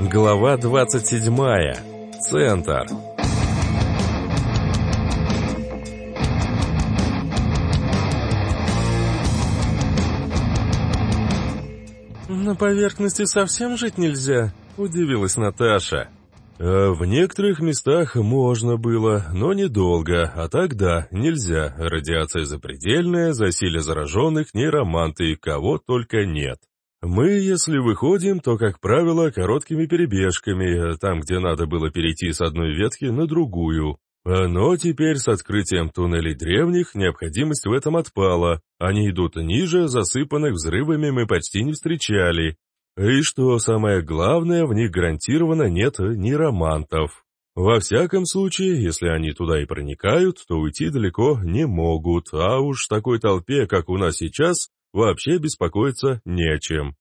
Глава 27. Центр. «На поверхности совсем жить нельзя?» – удивилась Наташа. А «В некоторых местах можно было, но недолго, а тогда нельзя. Радиация запредельная, засилие зараженных, нейроманты, кого только нет. Мы, если выходим, то, как правило, короткими перебежками, там, где надо было перейти с одной ветки на другую. Но теперь с открытием туннелей древних необходимость в этом отпала. Они идут ниже, засыпанных взрывами мы почти не встречали. И что самое главное, в них гарантированно нет нейромантов. Во всяком случае, если они туда и проникают, то уйти далеко не могут, а уж в такой толпе, как у нас сейчас, вообще беспокоиться не о чем.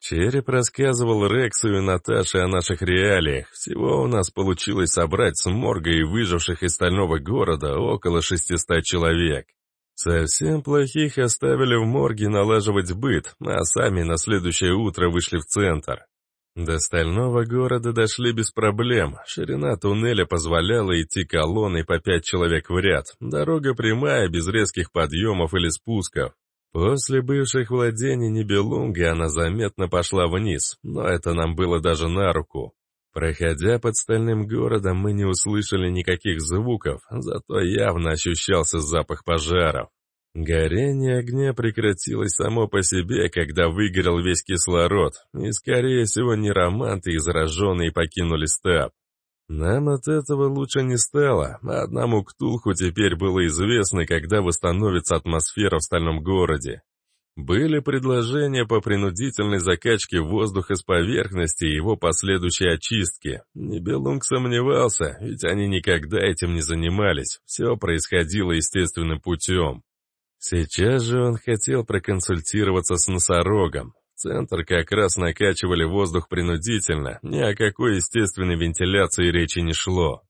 Череп рассказывал Рексу и Наташе о наших реалиях. Всего у нас получилось собрать с морга и выживших из стального города около 600 человек. Совсем плохих оставили в морге налаживать быт, а сами на следующее утро вышли в центр. До стального города дошли без проблем. Ширина туннеля позволяла идти колонной по пять человек в ряд. Дорога прямая, без резких подъемов или спусков. После бывших владений Нибелунга она заметно пошла вниз, но это нам было даже на руку. Проходя под стальным городом, мы не услышали никаких звуков, зато явно ощущался запах пожаров. Горение огня прекратилось само по себе, когда выгорел весь кислород, и, скорее всего, нероманты и зараженные покинули стаб. Нам от этого лучше не стало, одному Ктулху теперь было известно, когда восстановится атмосфера в стальном городе. Были предложения по принудительной закачке воздуха с поверхности и его последующей очистке. Нибелунг сомневался, ведь они никогда этим не занимались, все происходило естественным путем. Сейчас же он хотел проконсультироваться с носорогом центр как раз накачивали воздух принудительно, ни о какой естественной вентиляции речи не шло.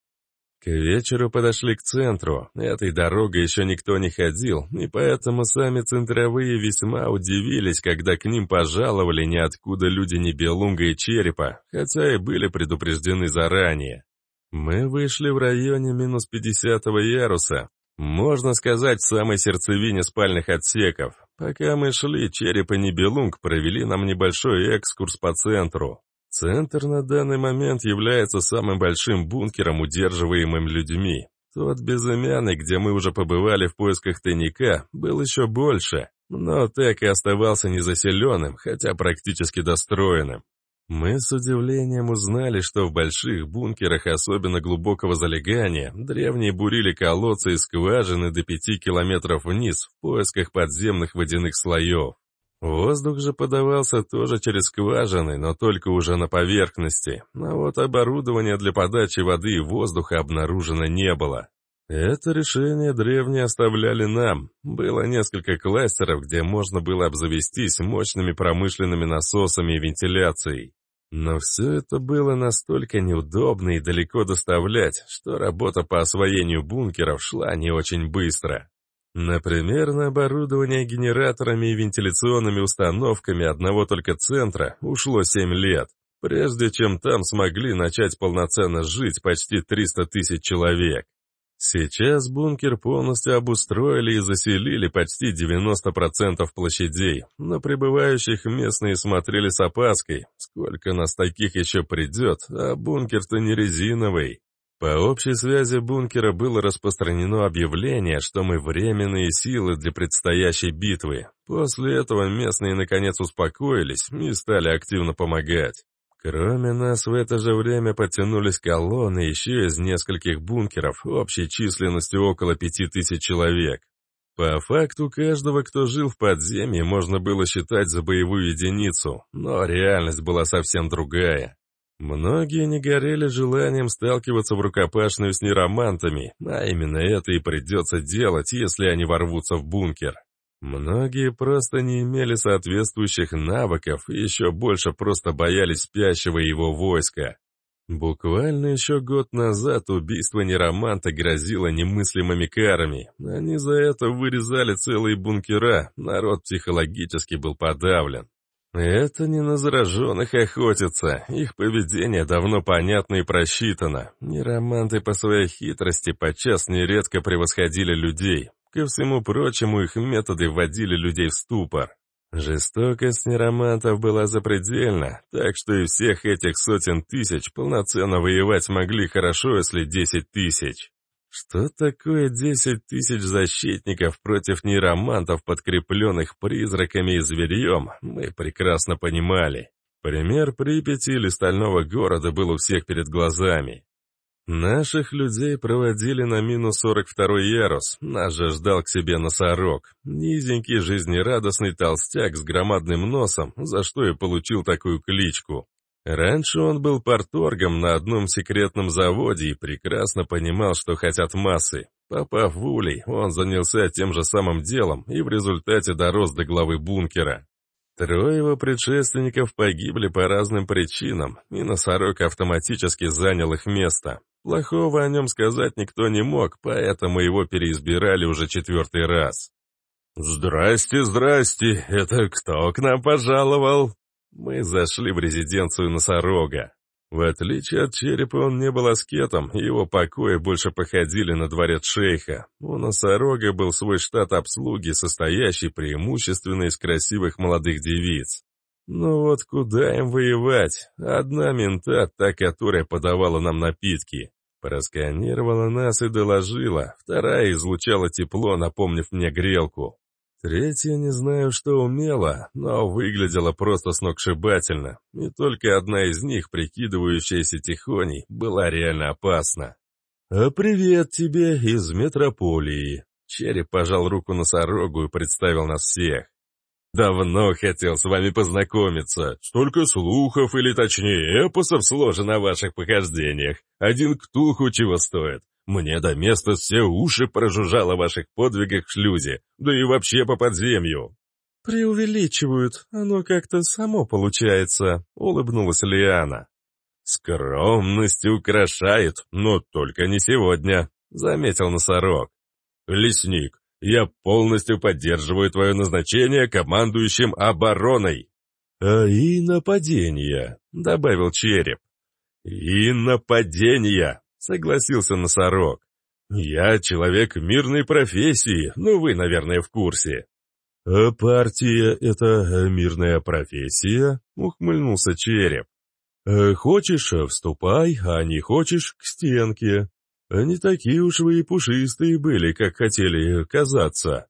К вечеру подошли к центру, этой дорогой еще никто не ходил, и поэтому сами центровые весьма удивились, когда к ним пожаловали ниоткуда люди Небелунга и Черепа, хотя и были предупреждены заранее. Мы вышли в районе минус 50 яруса, можно сказать, в самой сердцевине спальных отсеков. Пока мы шли, Череп и Нибелунг провели нам небольшой экскурс по центру. Центр на данный момент является самым большим бункером, удерживаемым людьми. Тот безымянный, где мы уже побывали в поисках тайника, был еще больше, но так и оставался незаселенным, хотя практически достроенным. Мы с удивлением узнали, что в больших бункерах особенно глубокого залегания древние бурили колодцы и скважины до пяти километров вниз в поисках подземных водяных слоев. Воздух же подавался тоже через скважины, но только уже на поверхности, а вот оборудования для подачи воды и воздуха обнаружено не было. Это решение древние оставляли нам. Было несколько кластеров, где можно было обзавестись мощными промышленными насосами и вентиляцией. Но все это было настолько неудобно и далеко доставлять, что работа по освоению бункеров шла не очень быстро. Например, на оборудование генераторами и вентиляционными установками одного только центра ушло 7 лет, прежде чем там смогли начать полноценно жить почти 300 тысяч человек. Сейчас бункер полностью обустроили и заселили почти 90% площадей, но прибывающих местные смотрели с опаской, сколько нас таких еще придет, а бункер-то не резиновый. По общей связи бункера было распространено объявление, что мы временные силы для предстоящей битвы. После этого местные наконец успокоились и стали активно помогать. Кроме нас в это же время подтянулись колонны еще из нескольких бункеров общей численностью около пяти тысяч человек. По факту каждого, кто жил в подземье, можно было считать за боевую единицу, но реальность была совсем другая. Многие не горели желанием сталкиваться в рукопашную с неромантами, а именно это и придется делать, если они ворвутся в бункер. Многие просто не имели соответствующих навыков и еще больше просто боялись спящего его войска. Буквально еще год назад убийство нероманта грозило немыслимыми карами. Они за это вырезали целые бункера, народ психологически был подавлен. Это не на зараженных охотятся, их поведение давно понятно и просчитано. Нероманты по своей хитрости подчас нередко превосходили людей. Ко всему прочему, их методы вводили людей в ступор. Жестокость неромантов была запредельна, так что и всех этих сотен тысяч полноценно воевать могли хорошо, если десять тысяч. Что такое десять тысяч защитников против нейромантов, подкрепленных призраками и зверьем, мы прекрасно понимали. Пример Припяти или Стального города был у всех перед глазами. Наших людей проводили на минус 42 ярус, нас же ждал к себе носорог. Низенький, жизнерадостный толстяк с громадным носом, за что и получил такую кличку. Раньше он был порторгом на одном секретном заводе и прекрасно понимал, что хотят массы. Попав в улей, он занялся тем же самым делом и в результате дорос до главы бункера. Трое его предшественников погибли по разным причинам, и носорог автоматически занял их место. Плохого о нем сказать никто не мог, поэтому его переизбирали уже четвертый раз. «Здрасте, здрасте, это кто к нам пожаловал?» Мы зашли в резиденцию носорога. В отличие от черепа, он не был аскетом, его покои больше походили на дворец шейха. У носорога был свой штат обслуги, состоящий преимущественно из красивых молодых девиц. Ну вот куда им воевать? Одна мента, та, которая подавала нам напитки. Просканировала нас и доложила, вторая излучала тепло, напомнив мне грелку. Третья не знаю, что умела, но выглядела просто сногсшибательно, и только одна из них, прикидывающаяся тихоней, была реально опасна. «А привет тебе из метрополии!» Череп пожал руку носорогу и представил нас всех. «Давно хотел с вами познакомиться. Столько слухов, или точнее эпосов сложено о ваших похождениях. Один ктулху чего стоит. Мне до места все уши прожужжало о ваших подвигах в шлюзе, да и вообще по подземью». «Преувеличивают, оно как-то само получается», — улыбнулась Лиана. «Скромность украшает, но только не сегодня», — заметил носорог. «Лесник, я полностью поддерживаю твое назначение командующим обороной». «А и нападение», — добавил череп. «И нападение», согласился носорог. «Я человек мирной профессии, ну вы, наверное, в курсе». «А партия — это мирная профессия?» — ухмыльнулся череп. «Э, «Хочешь — вступай, а не хочешь — к стенке. Они такие уж вы и пушистые были, как хотели казаться».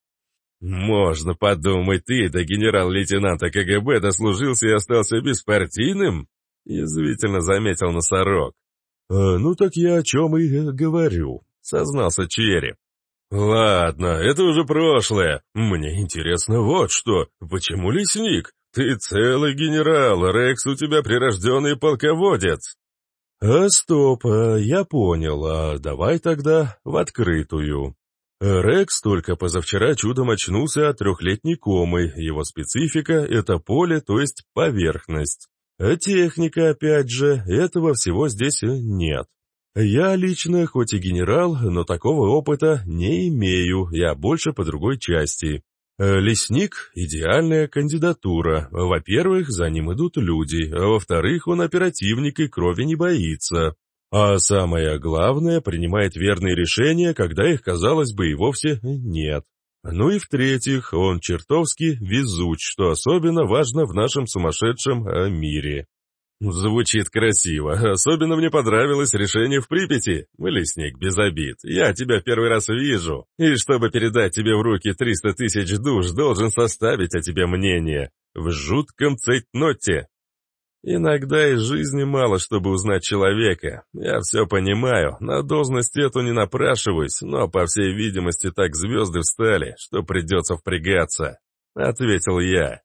«Можно подумать, ты до генерал-лейтенанта КГБ дослужился и остался беспартийным?» — язвительно заметил носорог. «А, «Ну так я о чем и говорю», — сознался череп. «Ладно, это уже прошлое. Мне интересно вот что. Почему лесник? Ты целый генерал, Рекс у тебя прирожденный полководец». «А, стоп, а, я понял. А давай тогда в открытую». Рекс только позавчера чудом очнулся от трехлетней комы. Его специфика — это поле, то есть поверхность. А техника, опять же, этого всего здесь нет. Я лично, хоть и генерал, но такого опыта не имею, я больше по другой части. Лесник – идеальная кандидатура. Во-первых, за ним идут люди, а во-вторых, он оперативник и крови не боится. А самое главное, принимает верные решения, когда их, казалось бы, и вовсе нет. Ну и в-третьих, он чертовски везуч, что особенно важно в нашем сумасшедшем э, мире. Звучит красиво. Особенно мне понравилось решение в Припяти. Лесник, без обид. Я тебя первый раз вижу. И чтобы передать тебе в руки 300 тысяч душ, должен составить о тебе мнение. В жутком цейтноте. Иногда из жизни мало, чтобы узнать человека. Я все понимаю, на должность эту не напрашиваюсь, но, по всей видимости, так звезды встали, что придется впрягаться», — ответил я.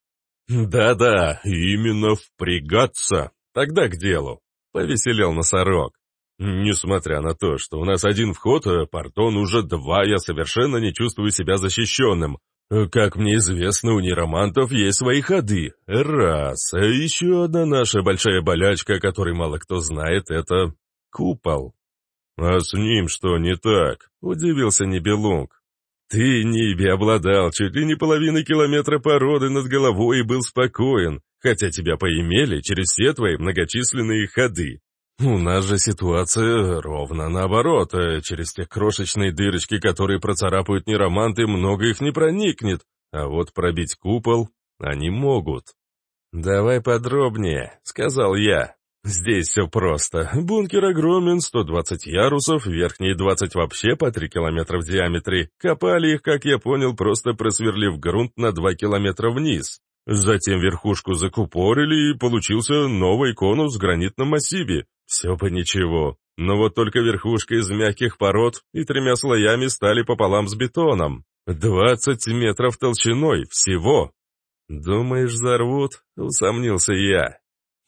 «Да-да, именно впрягаться. Тогда к делу», — повеселел носорог. «Несмотря на то, что у нас один вход, а портон уже два, я совершенно не чувствую себя защищенным. Как мне известно, у нейромантов есть свои ходы. Раз. А еще одна наша большая болячка, о которой мало кто знает, это купол. А с ним что не так? Удивился Небелунг. Ты, Ниби, обладал чуть ли не половиной километра породы над головой и был спокоен. Хотя тебя поимели через все твои многочисленные ходы. У нас же ситуация ровно наоборот. Э, через те крошечные дырочки, которые процарапают нероманты, много их не проникнет. А вот пробить купол они могут. «Давай подробнее», — сказал я. «Здесь все просто. Бункер огромен, 120 ярусов, верхние 20 вообще по 3 километра в диаметре. Копали их, как я понял, просто просверлив грунт на 2 километра вниз. Затем верхушку закупорили, и получился новый конус в гранитном массиве. Все бы ничего. Но вот только верхушка из мягких пород и тремя слоями стали пополам с бетоном. 20 метров толщиной всего. «Думаешь, взорвут?» — усомнился я.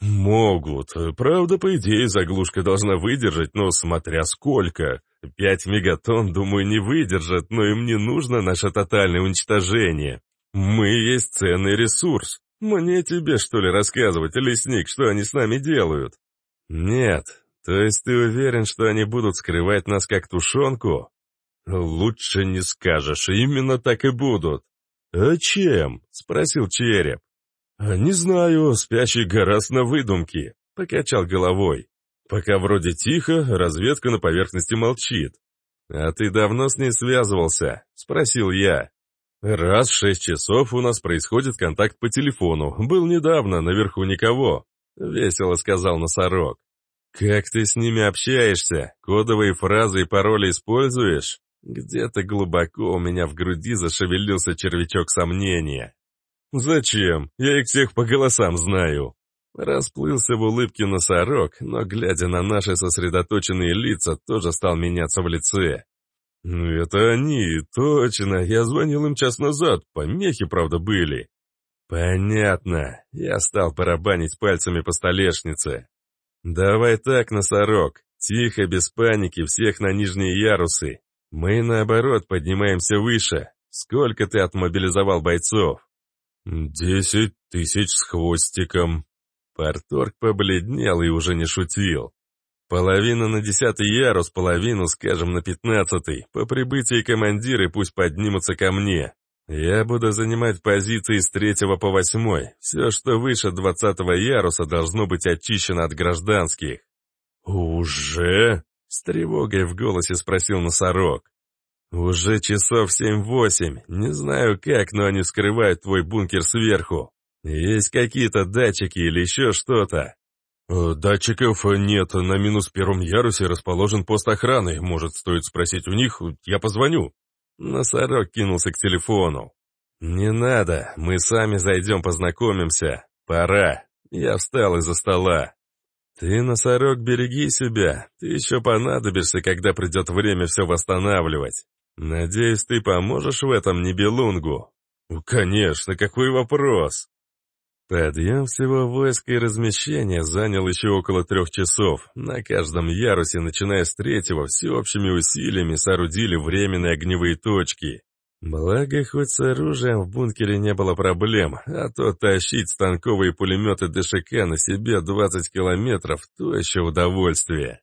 «Могут. Правда, по идее, заглушка должна выдержать, но смотря сколько. Пять мегатонн, думаю, не выдержат, но им не нужно наше тотальное уничтожение. Мы есть ценный ресурс. Мне тебе, что ли, рассказывать, лесник, что они с нами делают?» «Нет. То есть ты уверен, что они будут скрывать нас как тушенку?» «Лучше не скажешь, именно так и будут». «А чем?» — спросил череп. «А «Не знаю, спящий гораздо на выдумки», — покачал головой. «Пока вроде тихо, разведка на поверхности молчит». «А ты давно с ней связывался?» — спросил я. «Раз в шесть часов у нас происходит контакт по телефону. Был недавно, наверху никого», — весело сказал носорог. «Как ты с ними общаешься? Кодовые фразы и пароли используешь?» Где-то глубоко у меня в груди зашевелился червячок сомнения. «Зачем? Я их всех по голосам знаю». Расплылся в улыбке носорог, но, глядя на наши сосредоточенные лица, тоже стал меняться в лице. «Ну это они, точно, я звонил им час назад, помехи, правда, были». «Понятно», я стал барабанить пальцами по столешнице. «Давай так, носорог, тихо, без паники, всех на нижние ярусы. Мы, наоборот, поднимаемся выше. Сколько ты отмобилизовал бойцов?» «Десять тысяч с хвостиком». Парторг побледнел и уже не шутил. «Половина на десятый ярус, половину, скажем, на пятнадцатый. По прибытии командиры пусть поднимутся ко мне. Я буду занимать позиции с третьего по восьмой. Все, что выше двадцатого яруса, должно быть очищено от гражданских». «Уже?» — с тревогой в голосе спросил носорог. «Уже часов семь-восемь. Не знаю как, но они вскрывают твой бункер сверху. Есть какие-то датчики или еще что-то?» «Э, «Датчиков нет. На минус первом ярусе расположен пост охраны. Может, стоит спросить у них? Я позвоню». Носорог кинулся к телефону. «Не надо. Мы сами зайдем познакомимся. Пора». Я встал из-за стола. «Ты, носорог, береги себя. Ты еще понадобишься, когда придет время все восстанавливать. «Надеюсь, ты поможешь в этом Нибелунгу?» «Конечно, какой вопрос?» Подъем всего войска и размещения занял еще около трех часов. На каждом ярусе, начиная с третьего, всеобщими усилиями соорудили временные огневые точки. Благо, хоть с оружием в бункере не было проблем, а то тащить станковые пулеметы ДШК на себе 20 километров – то еще удовольствие.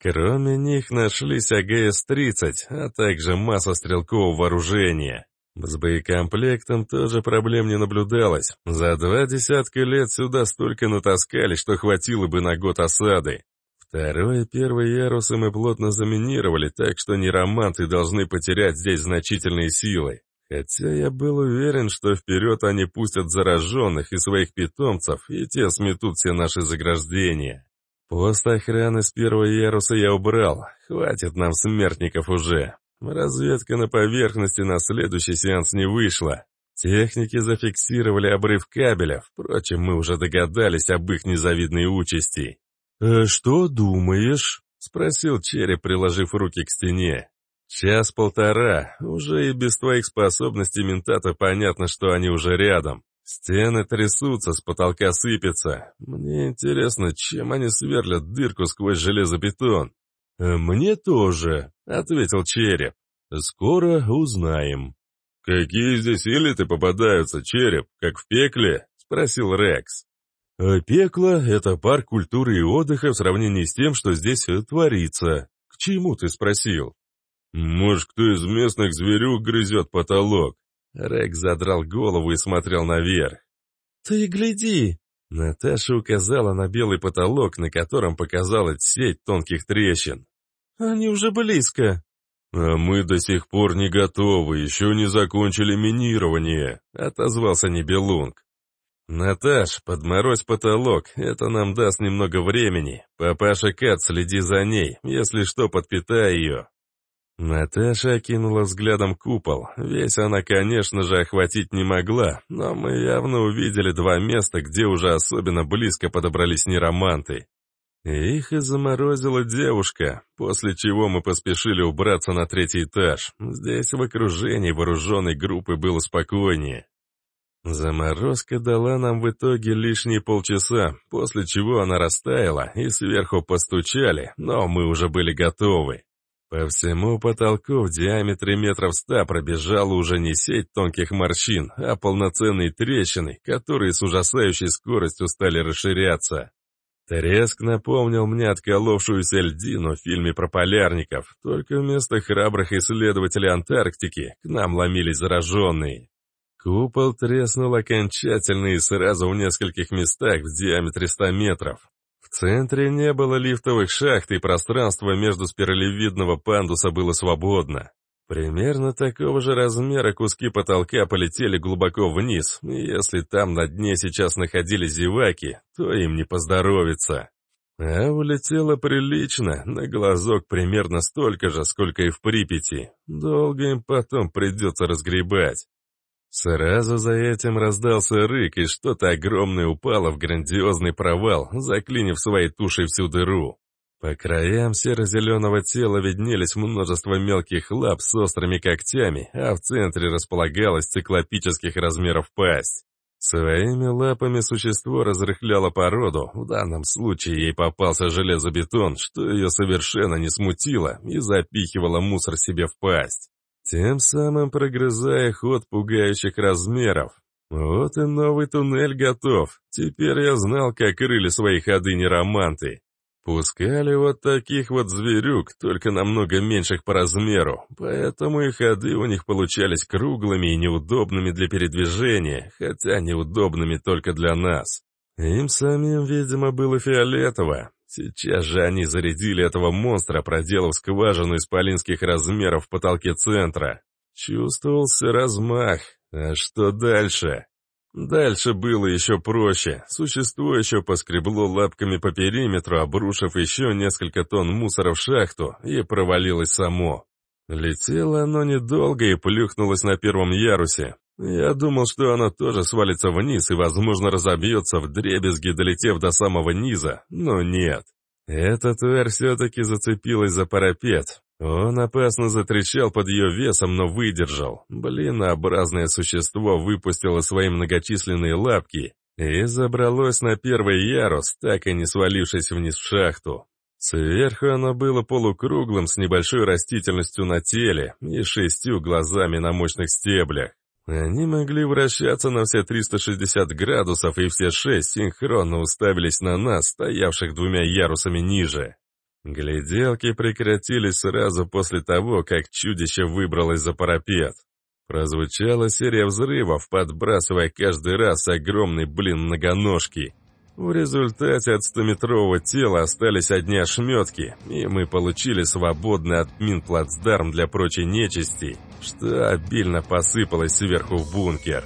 Кроме них нашлись АГС-30, а также масса стрелкового вооружения. С боекомплектом тоже проблем не наблюдалось. За два десятка лет сюда столько натаскали, что хватило бы на год осады. Второй и первый ярусы мы плотно заминировали, так что нероманты должны потерять здесь значительные силы. Хотя я был уверен, что вперед они пустят зараженных и своих питомцев, и те сметут все наши заграждения. Пост охраны с первого яруса я убрал. Хватит нам смертников уже. Разведка на поверхности на следующий сеанс не вышла. Техники зафиксировали обрыв кабеля, впрочем, мы уже догадались об их незавидной участи. «Э, «Что думаешь?» — спросил череп, приложив руки к стене. «Час-полтора. Уже и без твоих способностей ментата понятно, что они уже рядом. Стены трясутся, с потолка сыпется. Мне интересно, чем они сверлят дырку сквозь железобетон. «Э, «Мне тоже», — ответил череп. «Скоро узнаем». «Какие здесь элиты попадаются, череп, как в пекле?» — спросил Рекс. «Э, «Пекло — это парк культуры и отдыха в сравнении с тем, что здесь творится. К чему ты спросил?» «Может, кто из местных зверюк грызет потолок?» Рекс задрал голову и смотрел наверх. «Ты гляди!» Наташа указала на белый потолок, на котором показалась сеть тонких трещин. «Они уже близко». «А мы до сих пор не готовы, еще не закончили минирование», — отозвался Небелунг. «Наташ, подморозь потолок, это нам даст немного времени. Папаша Кат, следи за ней, если что, подпитай ее». Наташа окинула взглядом купол. Весь она, конечно же, охватить не могла, но мы явно увидели два места, где уже особенно близко подобрались нероманты. Их и заморозила девушка, после чего мы поспешили убраться на третий этаж. Здесь в окружении вооруженной группы было спокойнее. Заморозка дала нам в итоге лишние полчаса, после чего она растаяла и сверху постучали, но мы уже были готовы. По всему потолку в диаметре метров ста пробежала уже не сеть тонких морщин, а полноценные трещины, которые с ужасающей скоростью стали расширяться. Треск напомнил мне отколовшуюся льдину в фильме про полярников, только вместо храбрых исследователей Антарктики к нам ломились зараженные. Купол треснул окончательно и сразу в нескольких местах в диаметре 100 метров. В центре не было лифтовых шахт, и пространство между спиралевидного пандуса было свободно. Примерно такого же размера куски потолка полетели глубоко вниз, и если там на дне сейчас находились зеваки, то им не поздоровится. А улетело прилично, на глазок примерно столько же, сколько и в Припяти. Долго им потом придется разгребать. Сразу за этим раздался рык, и что-то огромное упало в грандиозный провал, заклинив своей тушей всю дыру. По краям серо-зеленого тела виднелись множество мелких лап с острыми когтями, а в центре располагалась циклопических размеров пасть. Своими лапами существо разрыхляло породу, в данном случае ей попался железобетон, что ее совершенно не смутило и запихивало мусор себе в пасть тем самым прогрызая ход пугающих размеров. Вот и новый туннель готов. Теперь я знал, как крыли свои ходы нероманты. Пускали вот таких вот зверюк, только намного меньших по размеру, поэтому и ходы у них получались круглыми и неудобными для передвижения, хотя неудобными только для нас. Им самим, видимо, было фиолетово. Сейчас же они зарядили этого монстра, проделав скважину исполинских размеров в потолке центра. Чувствовался размах. А что дальше? Дальше было еще проще. Существо еще поскребло лапками по периметру, обрушив еще несколько тонн мусора в шахту, и провалилось само. Летело оно недолго и плюхнулось на первом ярусе. Я думал, что оно тоже свалится вниз и, возможно, разобьется в дребезги, долетев до самого низа, но нет. Эта тварь все-таки зацепилась за парапет. Он опасно затрещал под ее весом, но выдержал. Блинообразное существо выпустило свои многочисленные лапки и забралось на первый ярус, так и не свалившись вниз в шахту. Сверху оно было полукруглым с небольшой растительностью на теле и шестью глазами на мощных стеблях. Они могли вращаться на все 360 градусов, и все шесть синхронно уставились на нас, стоявших двумя ярусами ниже. Гляделки прекратились сразу после того, как чудище выбралось за парапет. Прозвучала серия взрывов, подбрасывая каждый раз огромный блин многоножки. В результате от стометрового тела остались одни ошметки, и мы получили свободный от мин плацдарм для прочей нечисти, что обильно посыпалось сверху в бункер.